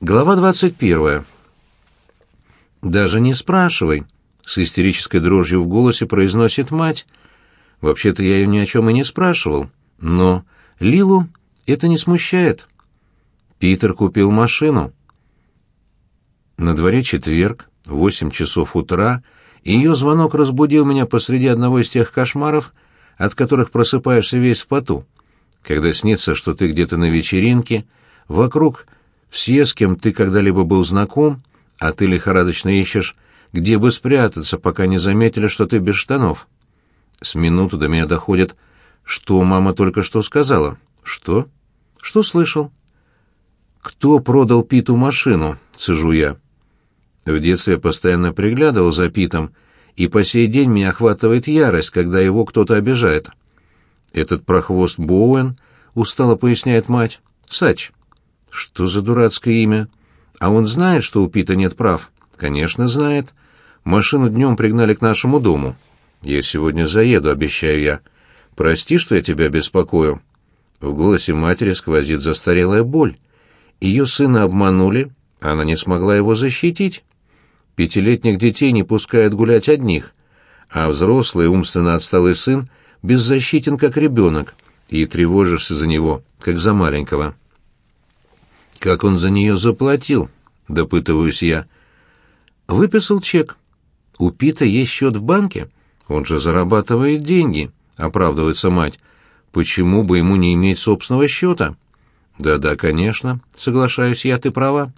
Глава 21. «Даже не спрашивай», — с истерической дрожью в голосе произносит мать. «Вообще-то я ее ни о чем и не спрашивал, но Лилу это не смущает». Питер купил машину. На дворе четверг, восемь часов утра, и ее звонок разбудил меня посреди одного из тех кошмаров, от которых просыпаешься весь в поту, когда снится, что ты где-то на вечеринке, вокруг все, с кем ты когда-либо был знаком, а ты лихорадочно ищешь, где бы спрятаться, пока не заметили, что ты без штанов. С минуту до меня доходит, что мама только что сказала. Что? Что слышал? Кто продал Питу машину? Сижу я. В детстве я постоянно приглядывал за Питом, и по сей день меня охватывает ярость, когда его кто-то обижает. Этот прохвост Боуэн, устало поясняет мать, Сач. Что за дурацкое имя? А он знает, что у Пита нет прав? Конечно, знает. Машину днем пригнали к нашему дому. Я сегодня заеду, обещаю я. Прости, что я тебя беспокою. В голосе матери сквозит застарелая боль. Ее сына обманули, она не смогла его защитить. Пятилетних детей не пускают гулять одних, а взрослый умственно отсталый сын беззащитен, как ребенок, и тревожишься за него, как за маленького. Как он за нее заплатил? Допытываюсь я. Выписал чек. У Пита есть счет в банке. Он же зарабатывает деньги, оправдывается мать. Почему бы ему не иметь собственного счета? Да-да, конечно, соглашаюсь я, ты права.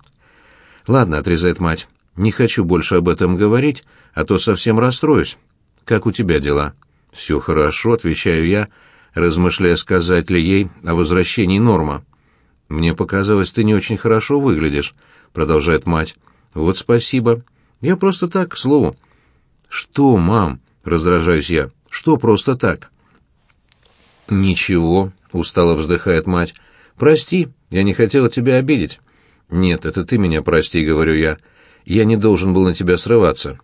Ладно, отрезает мать. Не хочу больше об этом говорить, а то совсем расстроюсь. Как у тебя дела? Все хорошо, отвечаю я, размышляя, сказать ли ей о возвращении Норма. «Мне показалось, ты не очень хорошо выглядишь», — продолжает мать. «Вот спасибо. Я просто так, к слову». «Что, мам?» — раздражаюсь я. «Что просто так?» «Ничего», — устало вздыхает мать. «Прости, я не хотела тебя обидеть». «Нет, это ты меня прости», — говорю я. «Я не должен был на тебя срываться».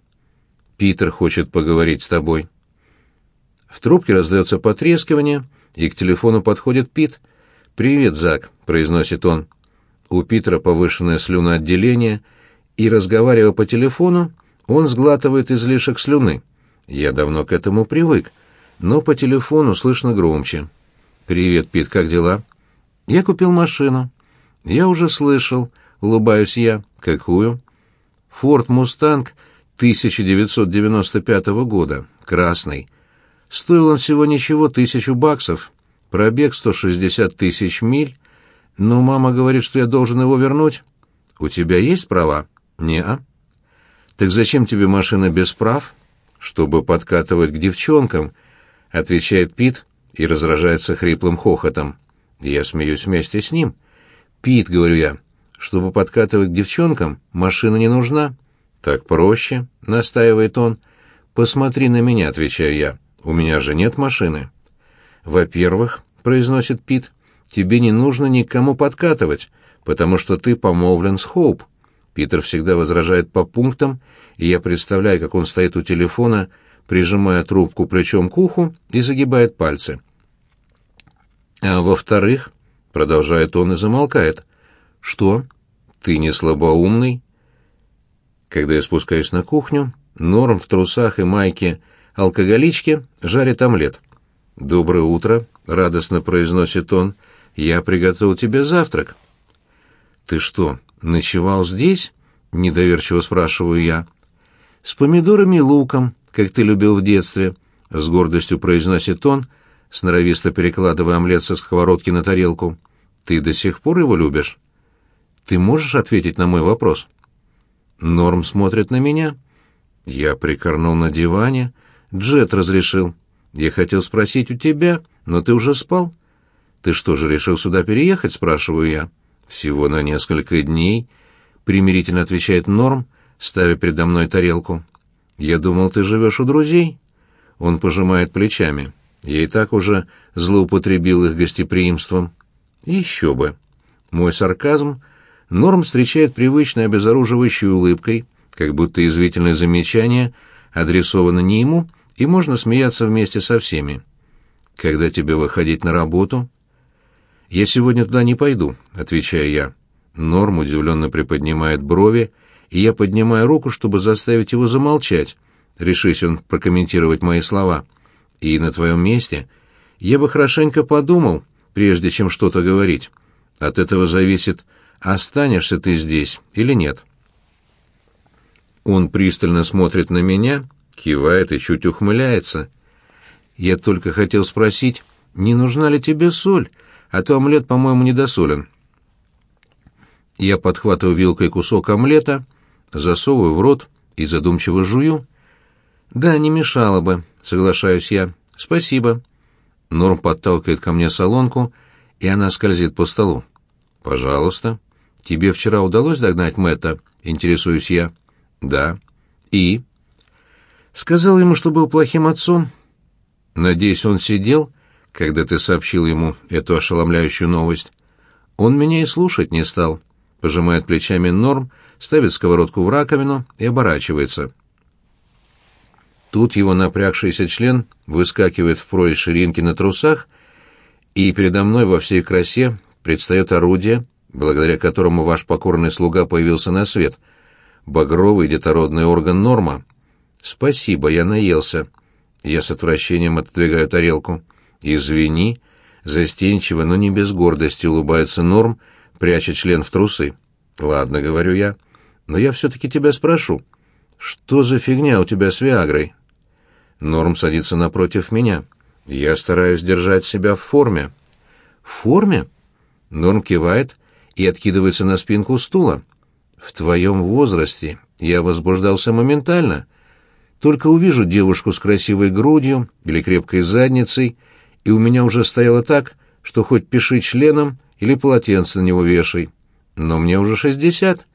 «Питер хочет поговорить с тобой». В трубке раздается потрескивание, и к телефону подходит Пит — «Привет, Зак», — произносит он. У Питера повышенное слюноотделение, и, разговаривая по телефону, он сглатывает излишек слюны. Я давно к этому привык, но по телефону слышно громче. «Привет, Пит, как дела?» «Я купил машину». «Я уже слышал», — улыбаюсь я. «Какую?» «Форд Мустанг 1995 года, красный. Стоил он всего ничего, тысячу баксов, Пробег 160 тысяч миль, но мама говорит, что я должен его вернуть. У тебя есть права? Не-а. Так зачем тебе машина без прав? Чтобы подкатывать к девчонкам, отвечает Пит и разражается хриплым хохотом. Я смеюсь вместе с ним. Пит, говорю я, чтобы подкатывать к девчонкам, машина не нужна. Так проще, настаивает он. Посмотри на меня, отвечаю я. У меня же нет машины. «Во-первых, — произносит Пит, — тебе не нужно никому подкатывать, потому что ты помолвлен с Хоуп». Питер всегда возражает по пунктам, и я представляю, как он стоит у телефона, прижимая трубку плечом к уху и загибает пальцы. «А во-вторых, — продолжает он и замолкает, — что? Ты не слабоумный?» Когда я спускаюсь на кухню, Норм в трусах и майке алкоголички жарит омлет. «Доброе утро», — радостно произносит он. «Я приготовил тебе завтрак». «Ты что, ночевал здесь?» — недоверчиво спрашиваю я. «С помидорами и луком, как ты любил в детстве», — с гордостью произносит он, сноровисто перекладывая омлет со сковородки на тарелку. «Ты до сих пор его любишь?» «Ты можешь ответить на мой вопрос?» Норм смотрит на меня. Я прикорнул на диване. Джет разрешил. Я хотел спросить у тебя, но ты уже спал. Ты что же, решил сюда переехать, спрашиваю я. Всего на несколько дней, примирительно отвечает Норм, ставя передо мной тарелку. Я думал, ты живешь у друзей. Он пожимает плечами. Я и так уже злоупотребил их гостеприимством. Еще бы. Мой сарказм Норм встречает привычной обезоруживающей улыбкой, как будто извительное замечание адресовано не ему, и можно смеяться вместе со всеми. Когда тебе выходить на работу? Я сегодня туда не пойду, отвечаю я. Норм удивленно приподнимает брови, и я поднимаю руку, чтобы заставить его замолчать, решись он прокомментировать мои слова. И на твоем месте я бы хорошенько подумал, прежде чем что-то говорить. От этого зависит, останешься ты здесь или нет. Он пристально смотрит на меня, кивает и чуть ухмыляется. Я только хотел спросить, не нужна ли тебе соль, а то омлет, по-моему, недосолен. Я подхватываю вилкой кусок омлета, засовываю в рот и задумчиво жую. «Да, не мешало бы», — соглашаюсь я. «Спасибо». Норм подталкивает ко мне солонку, и она скользит по столу. «Пожалуйста». «Тебе вчера удалось догнать Мэтта?» — интересуюсь я. «Да». «И?» «Сказал ему, что был плохим отцом». «Надеюсь, он сидел, когда ты сообщил ему эту ошеломляющую новость?» «Он меня и слушать не стал», — пожимает плечами Норм, ставит сковородку в раковину и оборачивается. Тут его напрягшийся член выскакивает в прорезь ширинки на трусах, и передо мной во всей красе предстает орудие, благодаря которому ваш покорный слуга появился на свет. Багровый детородный орган норма. Спасибо, я наелся. Я с отвращением отодвигаю тарелку. Извини. Застенчиво, но не без гордости улыбается норм, пряча член в трусы. Ладно, говорю я. Но я все-таки тебя спрошу. Что за фигня у тебя с Виагрой? Норм садится напротив меня. Я стараюсь держать себя в форме. В форме? Норм кивает и откидывается на спинку стула. В твоем возрасте я возбуждался моментально. Только увижу девушку с красивой грудью или крепкой задницей, и у меня уже стояло так, что хоть пиши членом или полотенце на него вешай. Но мне уже шестьдесят.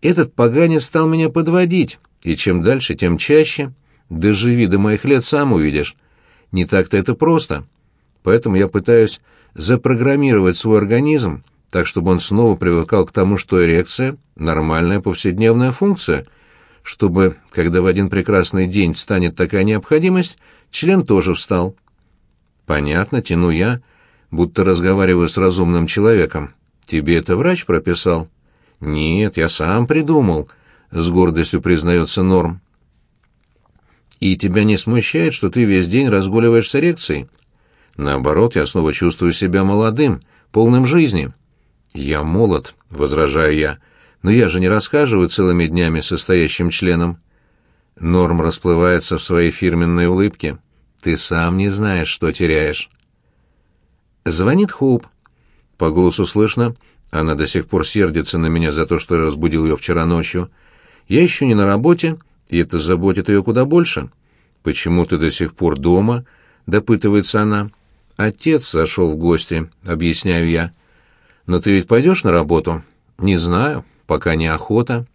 Этот поганец стал меня подводить, и чем дальше, тем чаще — Доживи до моих лет, сам увидишь. Не так-то это просто. Поэтому я пытаюсь запрограммировать свой организм так, чтобы он снова привыкал к тому, что эрекция — нормальная повседневная функция, чтобы, когда в один прекрасный день станет такая необходимость, член тоже встал. Понятно, тяну я, будто разговариваю с разумным человеком. Тебе это врач прописал? Нет, я сам придумал, — с гордостью признается Норм. И тебя не смущает, что ты весь день разгуливаешь с эрекцией? Наоборот, я снова чувствую себя молодым, полным жизни. Я молод, возражаю я, но я же не расхаживаю целыми днями со стоящим членом. Норм расплывается в своей фирменной улыбке. Ты сам не знаешь, что теряешь. Звонит Хоуп. По голосу слышно, она до сих пор сердится на меня за то, что я разбудил ее вчера ночью. Я еще не на работе, и это заботит ее куда больше. «Почему ты до сих пор дома?» — допытывается она. «Отец зашел в гости», — объясняю я. «Но ты ведь пойдешь на работу?» «Не знаю, пока не охота».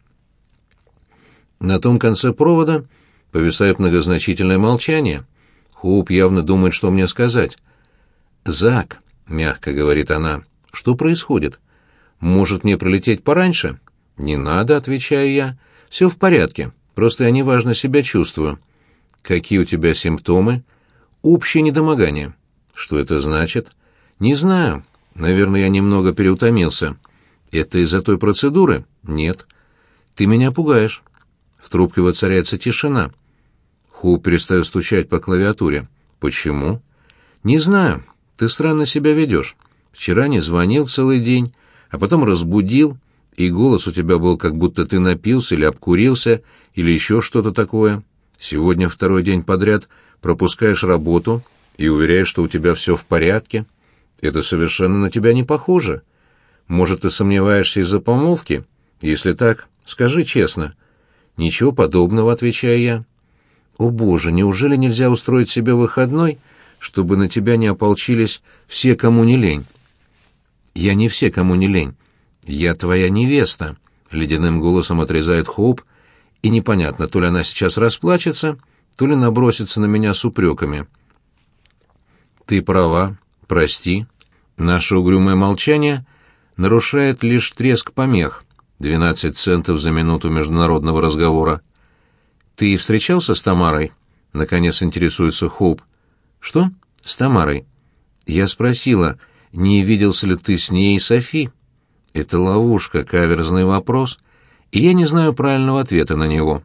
На том конце провода повисает многозначительное молчание. Хоуп явно думает, что мне сказать. «Зак», — мягко говорит она, — «что происходит? Может мне прилететь пораньше?» «Не надо», — отвечаю я. «Все в порядке. Просто я неважно себя чувствую. Какие у тебя симптомы? Общее недомогание. Что это значит? Не знаю. Наверное, я немного переутомился. Это из-за той процедуры? Нет. Ты меня пугаешь. В трубке воцаряется тишина. Ху перестает стучать по клавиатуре. Почему? Не знаю. Ты странно себя ведешь. Вчера не звонил целый день, а потом разбудил, и голос у тебя был, как будто ты напился или обкурился, или еще что-то такое. Сегодня второй день подряд пропускаешь работу и уверяешь, что у тебя все в порядке. Это совершенно на тебя не похоже. Может, ты сомневаешься из-за помолвки? Если так, скажи честно. Ничего подобного, отвечаю я. О боже, неужели нельзя устроить себе выходной, чтобы на тебя не ополчились все, кому не лень? Я не все, кому не лень. «Я твоя невеста», — ледяным голосом отрезает Хоуп, и непонятно, то ли она сейчас расплачется, то ли набросится на меня с упреками. «Ты права, прости». Наше угрюмое молчание нарушает лишь треск помех, 12 центов за минуту международного разговора. «Ты встречался с Тамарой?» — наконец интересуется Хоуп. «Что? С Тамарой?» Я спросила, не виделся ли ты с ней и Софи. Это ловушка, каверзный вопрос, и я не знаю правильного ответа на него.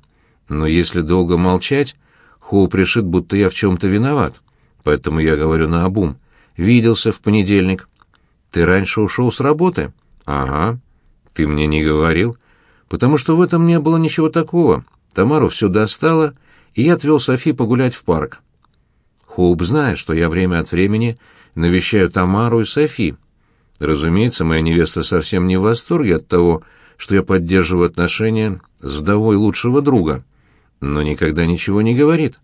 Но если долго молчать, Хоуп решит, будто я в чем-то виноват. Поэтому я говорю наобум. Виделся в понедельник. Ты раньше ушел с работы? Ага. Ты мне не говорил. Потому что в этом не было ничего такого. Тамару все достало, и я отвел Софи погулять в парк. Хоуп знает, что я время от времени навещаю Тамару и Софи. Разумеется, моя невеста совсем не в восторге от того, что я поддерживаю отношения с вдовой лучшего друга, но никогда ничего не говорит.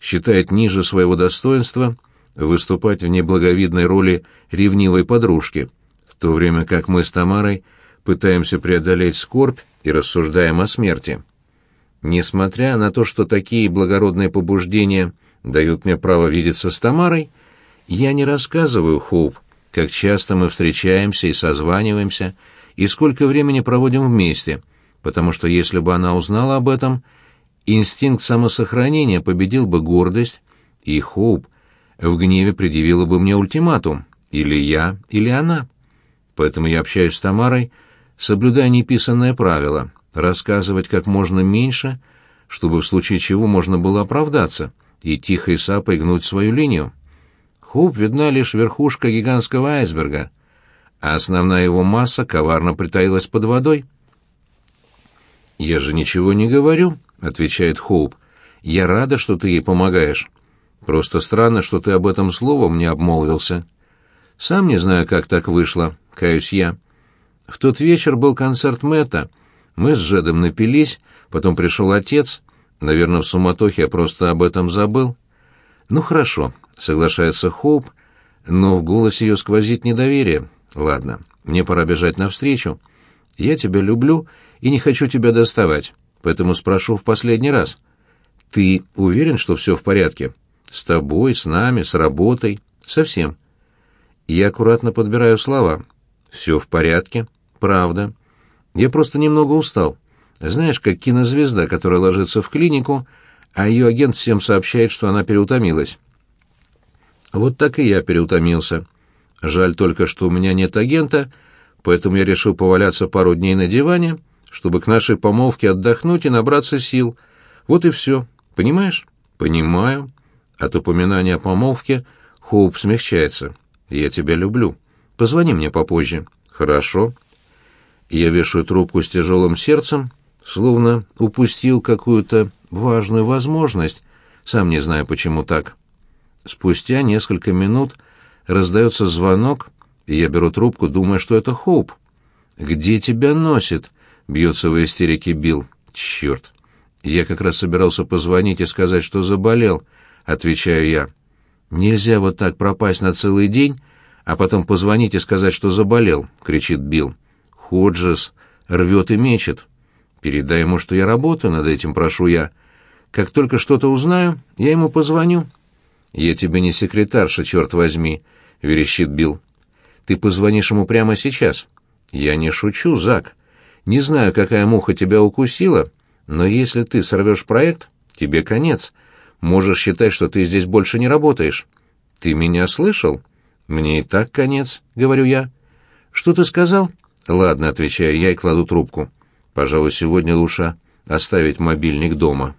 Считает ниже своего достоинства выступать в неблаговидной роли ревнивой подружки, в то время как мы с Тамарой пытаемся преодолеть скорбь и рассуждаем о смерти. Несмотря на то, что такие благородные побуждения дают мне право видеться с Тамарой, я не рассказываю Хоуп, как часто мы встречаемся и созваниваемся, и сколько времени проводим вместе, потому что если бы она узнала об этом, инстинкт самосохранения победил бы гордость, и Хоуп в гневе предъявила бы мне ультиматум, или я, или она. Поэтому я общаюсь с Тамарой, соблюдая неписанное правило — рассказывать как можно меньше, чтобы в случае чего можно было оправдаться и тихо и сапой гнуть свою линию. Хоуп видна лишь верхушка гигантского айсберга, а основная его масса коварно притаилась под водой. «Я же ничего не говорю», — отвечает Хоуп. «Я рада, что ты ей помогаешь. Просто странно, что ты об этом словом не обмолвился. Сам не знаю, как так вышло, каюсь я. В тот вечер был концерт Мэтта. Мы с Джедом напились, потом пришел отец. Наверное, в суматохе я просто об этом забыл. Ну хорошо, соглашается Хоуп, но в голосе ее сквозит недоверие. Ладно, мне пора бежать навстречу. Я тебя люблю и не хочу тебя доставать, поэтому спрошу в последний раз. Ты уверен, что все в порядке? С тобой, с нами, с работой, совсем. Я аккуратно подбираю слова. Все в порядке, правда. Я просто немного устал. Знаешь, как кинозвезда, которая ложится в клинику, а ее агент всем сообщает, что она переутомилась. Вот так и я переутомился. Жаль только, что у меня нет агента, поэтому я решил поваляться пару дней на диване, чтобы к нашей помолвке отдохнуть и набраться сил. Вот и все. Понимаешь? Понимаю. От упоминания о помолвке Хоуп смягчается. Я тебя люблю. Позвони мне попозже. Хорошо. Я вешаю трубку с тяжелым сердцем, словно упустил какую-то важную возможность, сам не знаю, почему так. Спустя несколько минут раздается звонок, и я беру трубку, думая, что это Хоуп. «Где тебя носит?» — бьется в истерике Билл. «Черт! Я как раз собирался позвонить и сказать, что заболел», — отвечаю я. «Нельзя вот так пропасть на целый день, а потом позвонить и сказать, что заболел», — кричит Билл. «Ходжес рвет и мечет. Передай ему, что я работаю над этим, прошу я. Как только что-то узнаю, я ему позвоню». «Я тебе не секретарша, черт возьми», — верещит Билл. «Ты позвонишь ему прямо сейчас». «Я не шучу, Зак. Не знаю, какая муха тебя укусила, но если ты сорвешь проект, тебе конец. Можешь считать, что ты здесь больше не работаешь». «Ты меня слышал?» «Мне и так конец», — говорю я. «Что ты сказал?» «Ладно», — отвечаю я и кладу трубку. «Пожалуй, сегодня лучше оставить мобильник дома».